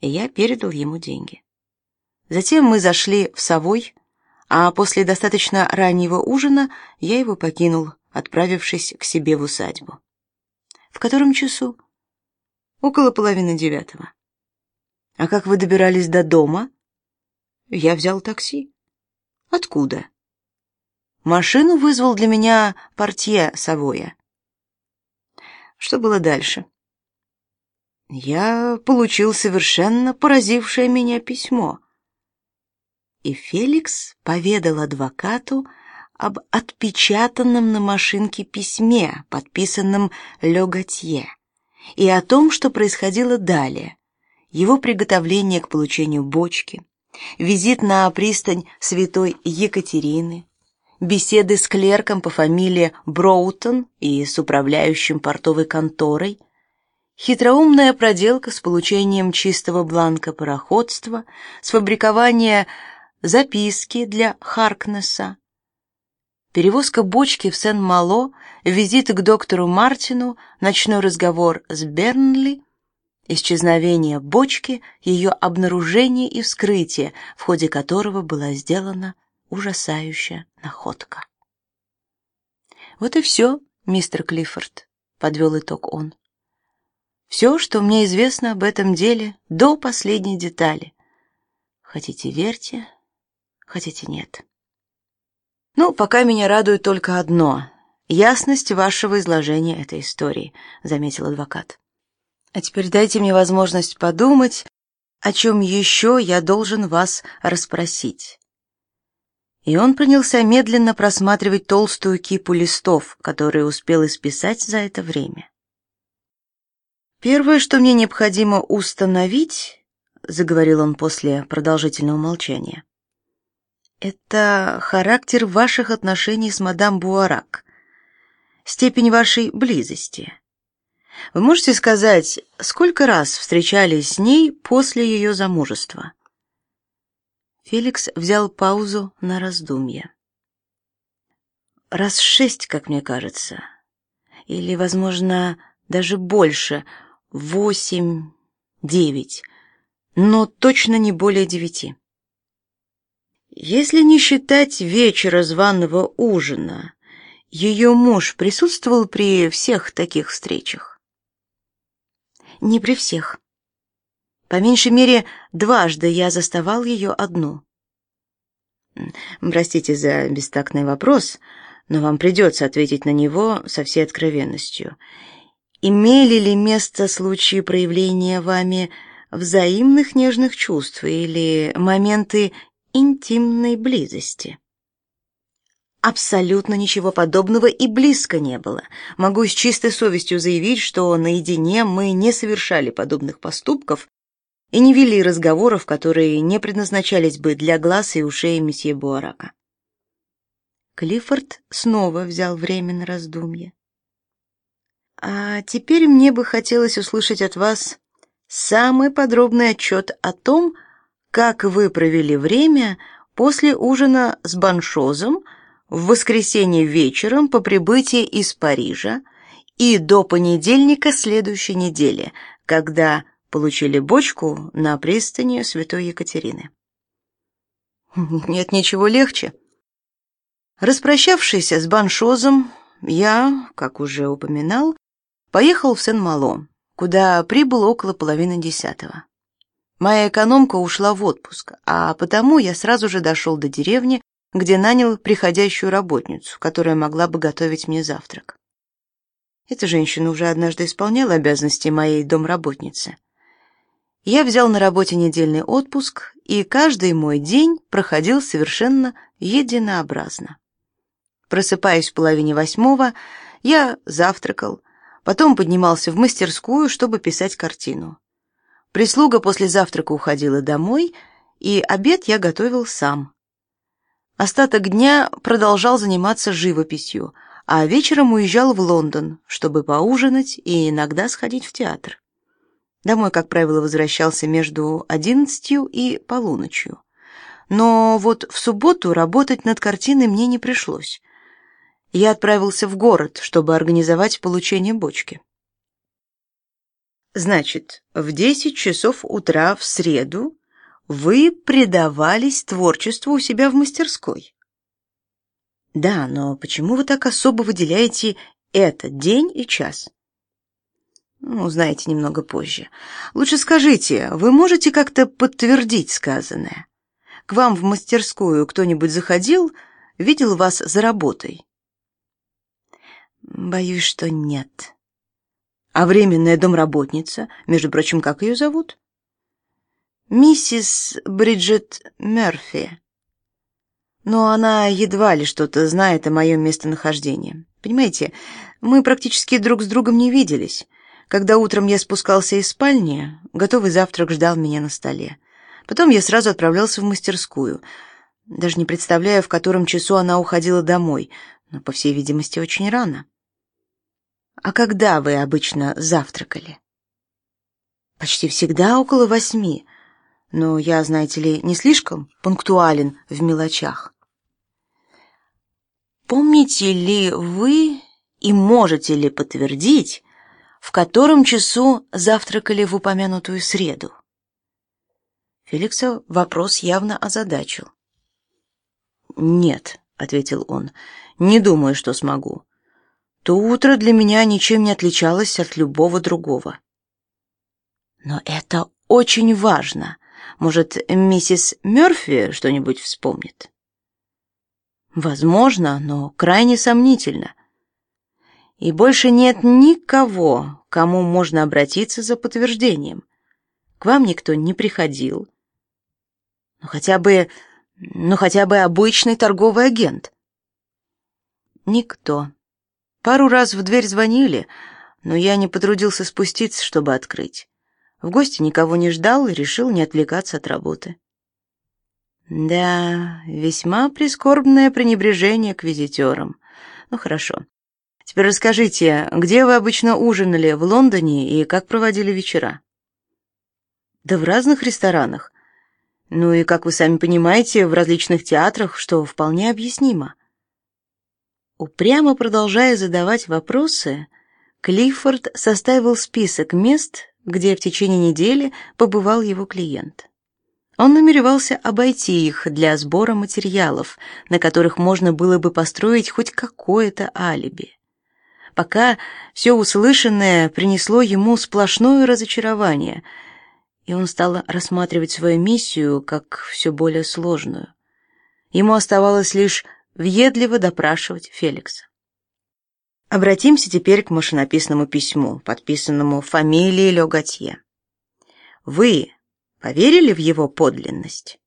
и я передал ему деньги. Затем мы зашли в Совой, а после достаточно раннего ужина я его покинул, отправившись к себе в усадьбу. В котором часу? Около половины девятого. А как вы добирались до дома? Я взял такси. Откуда? Машину вызвал для меня портье Савоя. Что было дальше? Я получил совершенно поразившее меня письмо. И Феликс поведал адвокату об отпечатанном на машинке письме, подписанном Ле Готье, и о том, что происходило далее. Его приготовление к получению бочки, визит на пристань святой Екатерины, беседы с клерком по фамилии Броутон и с управляющим портовой конторой, хитроумная проделка с получением чистого бланка пароходства, сфабрикование записки для Харкнесса, перевозка бочки в Сен-Мало, визит к доктору Мартину, ночной разговор с Бернли, исчезновение бочки, ее обнаружение и вскрытие, в ходе которого была сделана ужасающая находка. Вот и все, мистер Клиффорд, подвел итог он. Все, что мне известно об этом деле до последней детали. Хотите верьте, хотите нет. Ну, пока меня радует только одно ясность вашего изложения этой истории, заметил адвокат. А теперь дайте мне возможность подумать, о чем еще я должен вас расспросить и он принялся медленно просматривать толстую кипу листов, которые успел исписать за это время. Первое, что мне необходимо установить, заговорил он после продолжительного молчания. Это характер ваших отношений с мадам Буарак, степень вашей близости. Вы можете сказать, сколько раз встречались с ней после ее замужества? Феликс взял паузу на раздумье. Раз шесть, как мне кажется, или, возможно, даже больше, восемь, девять, но точно не более девяти. Если не считать вечера званого ужина, ее муж присутствовал при всех таких встречах. Не при всех. По меньшей мере, дважды я заставал ее одну. Простите за бестактный вопрос, но вам придется ответить на него со всей откровенностью. Имели ли место случаи проявления вами взаимных нежных чувств или моменты интимной близости? Абсолютно ничего подобного и близко не было. Могу с чистой совестью заявить, что наедине мы не совершали подобных поступков и не вели разговоров, которые не предназначались бы для глаз и ушей месье Буарака. Клиффорд снова взял время на раздумье. А теперь мне бы хотелось услышать от вас самый подробный отчет о том, как вы провели время после ужина с Баншозом в воскресенье вечером по прибытии из Парижа и до понедельника следующей недели, когда получили бочку на пристани Святой Екатерины. Нет ничего легче. Распрощавшись с Баншозом, я, как уже упоминал, поехал в Сен-Мало, куда прибыл около половины десятого. Моя экономка ушла в отпуск, а потому я сразу же дошел до деревни, где нанял приходящую работницу, которая могла бы готовить мне завтрак. Эта женщина уже однажды исполняла обязанности моей домработницы. Я взял на работе недельный отпуск, и каждый мой день проходил совершенно единообразно. Просыпаясь в половине восьмого, я завтракал, потом поднимался в мастерскую, чтобы писать картину. Прислуга после завтрака уходила домой, и обед я готовил сам. Остаток дня продолжал заниматься живописью, а вечером уезжал в Лондон, чтобы поужинать и иногда сходить в театр. Домой, как правило, возвращался между одиннадцатью и полуночью. Но вот в субботу работать над картиной мне не пришлось. Я отправился в город, чтобы организовать получение бочки. Значит, в 10 часов утра в среду вы предавались творчеству у себя в мастерской. Да, но почему вы так особо выделяете этот день и час? Ну, знаете, немного позже. Лучше скажите, вы можете как-то подтвердить сказанное? К вам в мастерскую кто-нибудь заходил, видел вас за работой? Боюсь, что нет. А временная домработница, между прочим, как ее зовут? Миссис Бриджит Мерфи. Но она едва ли что-то знает о моем местонахождении. Понимаете, мы практически друг с другом не виделись. Когда утром я спускался из спальни, готовый завтрак ждал меня на столе. Потом я сразу отправлялся в мастерскую. Даже не представляю, в котором часу она уходила домой, но, по всей видимости, очень рано. А когда вы обычно завтракали? Почти всегда около восьми. Но я, знаете ли, не слишком пунктуален в мелочах. Помните ли вы и можете ли подтвердить, в котором часу завтракали в упомянутую среду? Феликса вопрос явно озадачил. «Нет», — ответил он, — «не думаю, что смогу то утро для меня ничем не отличалось от любого другого. Но это очень важно. Может, миссис Мёрфи что-нибудь вспомнит? Возможно, но крайне сомнительно. И больше нет никого, кому можно обратиться за подтверждением. К вам никто не приходил. Ну хотя бы, ну хотя бы обычный торговый агент. Никто. Пару раз в дверь звонили, но я не потрудился спуститься, чтобы открыть. В гости никого не ждал и решил не отвлекаться от работы. Да, весьма прискорбное пренебрежение к визитерам. Ну хорошо. Теперь расскажите, где вы обычно ужинали в Лондоне и как проводили вечера? Да в разных ресторанах. Ну и, как вы сами понимаете, в различных театрах, что вполне объяснимо. Упрямо продолжая задавать вопросы, Клиффорд составил список мест, где в течение недели побывал его клиент. Он намеревался обойти их для сбора материалов, на которых можно было бы построить хоть какое-то алиби. Пока все услышанное принесло ему сплошное разочарование, и он стал рассматривать свою миссию как все более сложную. Ему оставалось лишь въедливо допрашивать Феликса. Обратимся теперь к машинописному письму, подписанному фамилией Леготье. Вы поверили в его подлинность?